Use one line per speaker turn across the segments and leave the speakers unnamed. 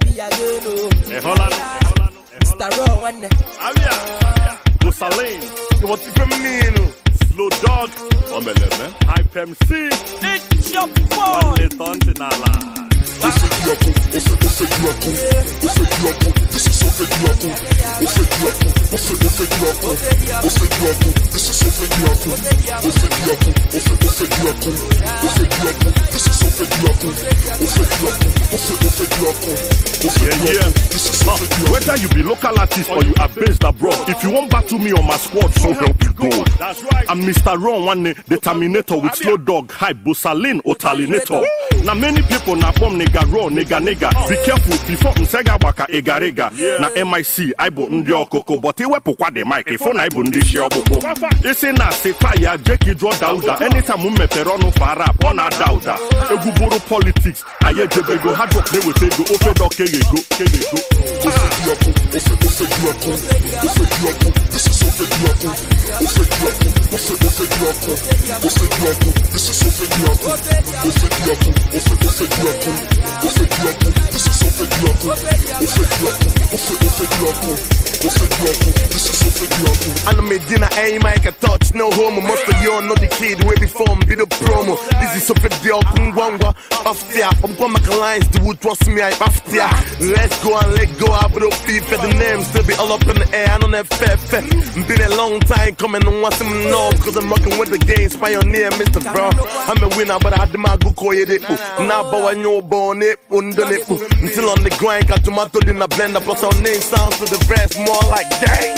be a good Mr. Rowan. Avia. Musalim. You want to feminino. Slow dog.
Omeleme. MC, It's your boy. One little until ó ṣe kí ọkùn ó ṣe ó ṣe kí ọkùn ó ṣe kí ọkùn ìṣiṣẹ́ ó ṣe kí ọkùn ó ṣe kí ọkùn ó ṣe ó ṣe kí ọkùn ó ṣe kí ọkùn ìṣiṣẹ́ ó ṣe kí ọkùn ó ṣe kí ọkùn ó ṣe ó ṣe kí ọkùn ó ṣe kí ọkùn ó ṣe kí ọkùn. fait ah, whether you be local artist or you are
based abroad, if you want battle me on my squad, so help you go I'm Mr. Ron one the Terminator with slow dog, hype Bosalin Otalinator. na many people na form nigga raw, nigga nigga. Be oh. careful before msega waka egarega. Na MIC, I bo ndi okoko, but iwepo e kwa the ifo na ibo ndi shi okoko. Isi e na se fire, Jackie draw down. Anytime mu mepere fara, ọ na-ada gúgúrú politics ayédèbègo hard
rock léwètègo ó fẹ́ lọ kérego kérego. ó fẹ́ di ọkùn ó fẹ́ ó fẹ́ di ọkùn ó fẹ́ di ọkùn this is ó fẹ́ di ọkùn ó fẹ́ di ọkùn ó fẹ́ ó fẹ́ di ọkùn ó fẹ́ di ọkùn this is ó fẹ́ di ọkùn ó fẹ́ di ọkùn ó fẹ́ ó fẹ́ di ọkùn ó fẹ́
di ọkùn this is ó fẹ́ di ọkùn ó fẹ́ di ọkùn ó fẹ́ ó fẹ́ di ọkùn. And I'm a dinner, aim, I can touch, no homo. Most of you not the kid, way before I'm be the promo. This is something deal, go after. I'm going my clients, they would trust me, I after. Let's go and let go, I put up FIFA, the names, they be all up in the air, I don't have fair, fair. Been a long time coming, and want some know, cause I'm rocking with the games, pioneer, Mr. Bro. I'm a winner, but I had my good call, it. Now, boy, I know, born it, under it. Until on the grind, got tomato in a blender, plus our name sounds to the best. more like dang,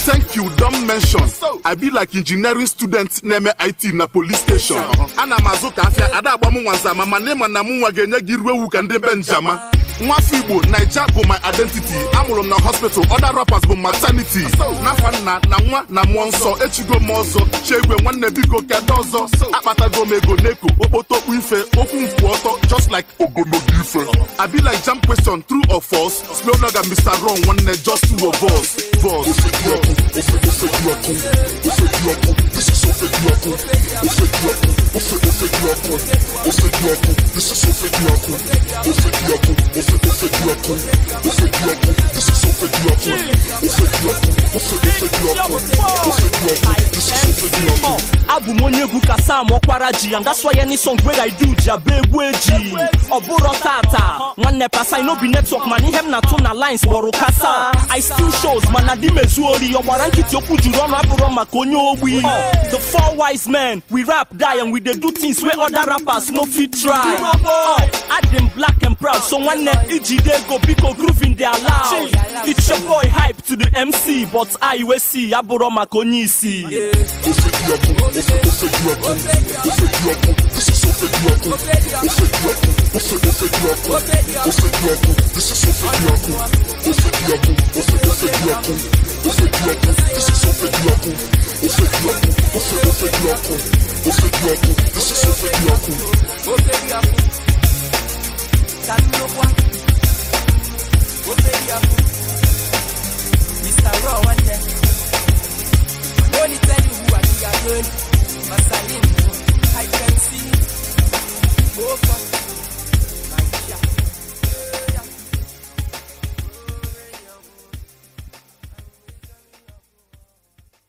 Thank
you, don't mention. I be like engineering student name IT na police station. Ana mazuka afia ada agbamu nwanza mama nema na munwa ga-enye gị iru nwaafọ igbo naija bụ my identity amụrụ m na hospital other rappers bụ maternity n'afa nna na nwa na mmụọ nsọ echigo m ọzọ chie igwe nwanne biko kedu ọzọ akpatago m ego n'eko okpotokpu ife okwu nkwụ ọtọ just like ogologo ife abi like jam question true or false slow log and mr wrong nwanne just two of us vivant. On fait du raton, on are on fait
du raton, on fait du raton. This is on fait du raton, on fait du raton, on are on fait du raton, on fait du raton. This is on fait du raton, on fait du raton, on are on fait du raton, on fait du raton. This is on fait du raton, on fait du raton.
abụ onye egwu kasa m ji ya that's why any song wey I ji abụ egwu eji ọ bụrụ tata nwanne pasa inobi netwọk mana ihe m na-atụ na lines kpọrọ kasa I still shows mana di mezu ori ọgbara nkịtị okwu juru ọnụ abụrụ maka onye ogbi the four wise men we rap die and we dey do things wey other rappers no fit try adị uh, m black and proud so nwanne ijide ego biko grooving dey allow it's your boy hype to the MC but I iwe si ya bụrụ maka
good.